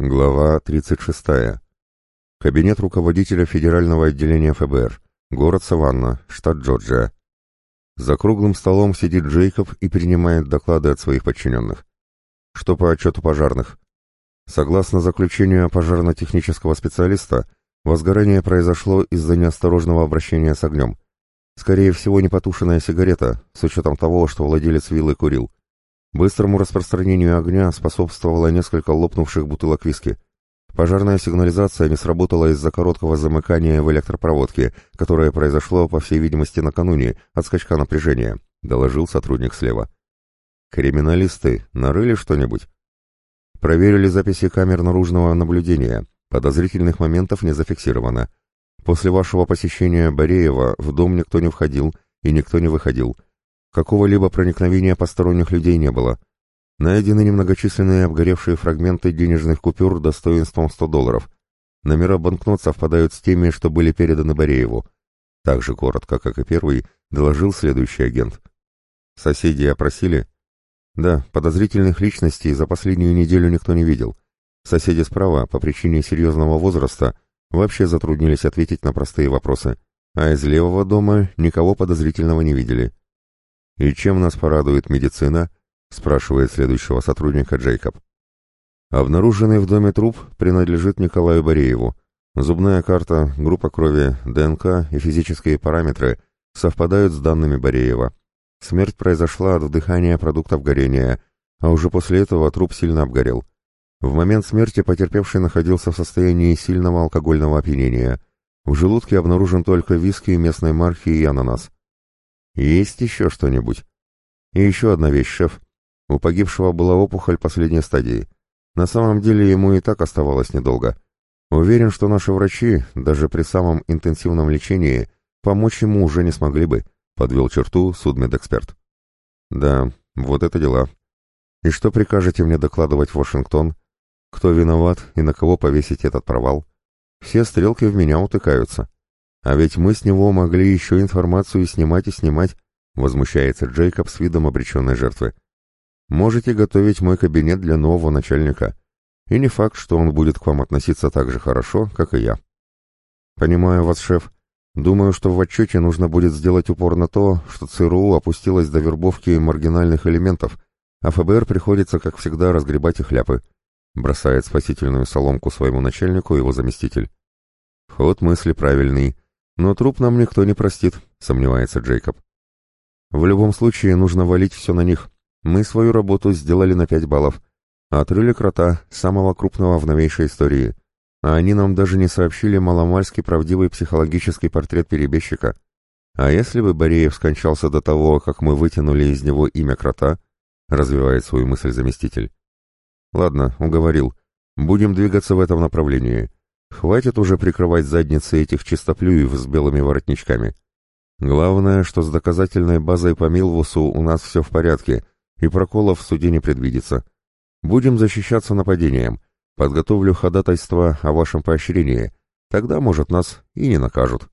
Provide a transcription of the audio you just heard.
Глава 36. Кабинет руководителя Федерального отделения ФБР. Город Саванна, штат Джорджия. За круглым столом сидит Джейкоб и принимает доклады от своих подчиненных. Что по отчету пожарных? Согласно заключению пожарно-технического специалиста, возгорание произошло из-за неосторожного обращения с огнем. Скорее всего, непотушенная сигарета, с учетом того, что владелец виллы курил. Быстрому распространению огня способствовало несколько лопнувших бутылок виски. Пожарная сигнализация не сработала из-за короткого замыкания в электропроводке, которое произошло, по всей видимости, накануне, от скачка напряжения, доложил сотрудник слева. Криминалисты нарыли что-нибудь? Проверили записи камер наружного наблюдения. Подозрительных моментов не зафиксировано. После вашего посещения Бореева в дом никто не входил и никто не выходил. Какого-либо проникновения посторонних людей не было. Найдены немногочисленные обгоревшие фрагменты денежных купюр достоинством 100 долларов. Номера банкнот совпадают с теми, что были переданы Борееву. Так же коротко, как и первый, доложил следующий агент. Соседи опросили? Да, подозрительных личностей за последнюю неделю никто не видел. Соседи справа, по причине серьезного возраста, вообще затруднились ответить на простые вопросы, а из левого дома никого подозрительного не видели. «И чем нас порадует медицина?» — спрашивает следующего сотрудника Джейкоб. Обнаруженный в доме труп принадлежит Николаю Борееву. Зубная карта, группа крови, ДНК и физические параметры совпадают с данными Бореева. Смерть произошла от вдыхания продуктов горения, а уже после этого труп сильно обгорел. В момент смерти потерпевший находился в состоянии сильного алкогольного опьянения. В желудке обнаружен только виски местной марки и ананас. Есть еще что-нибудь? И еще одна вещь, шеф. У погибшего была опухоль последней стадии. На самом деле ему и так оставалось недолго. Уверен, что наши врачи, даже при самом интенсивном лечении, помочь ему уже не смогли бы, подвел черту судмедэксперт. Да, вот это дела. И что прикажете мне докладывать в Вашингтон? Кто виноват и на кого повесить этот провал? Все стрелки в меня утыкаются. А ведь мы с него могли еще информацию снимать и снимать, возмущается Джейкоб с видом обреченной жертвы. Можете готовить мой кабинет для нового начальника. И не факт, что он будет к вам относиться так же хорошо, как и я. Понимаю вас, шеф. Думаю, что в отчете нужно будет сделать упор на то, что ЦРУ опустилась до вербовки маргинальных элементов, а ФБР приходится, как всегда, разгребать их ляпы. Бросает спасительную соломку своему начальнику его заместитель. Ход мысли правильный, но труп нам никто не простит, сомневается Джейкоб. В любом случае нужно валить все на них. Мы свою работу сделали на пять баллов. Отрыли крота, самого крупного в новейшей истории. А они нам даже не сообщили маломальский правдивый психологический портрет перебежчика. А если бы Бореев скончался до того, как мы вытянули из него имя крота, развивает свою мысль заместитель. Ладно, уговорил. Будем двигаться в этом направлении. Хватит уже прикрывать задницы этих чистоплюев с белыми воротничками. Главное, что с доказательной базой по Милвусу у нас все в порядке, и проколов в суде не предвидится. Будем защищаться нападением. Подготовлю ходатайство о вашем поощрении. Тогда, может, нас и не накажут.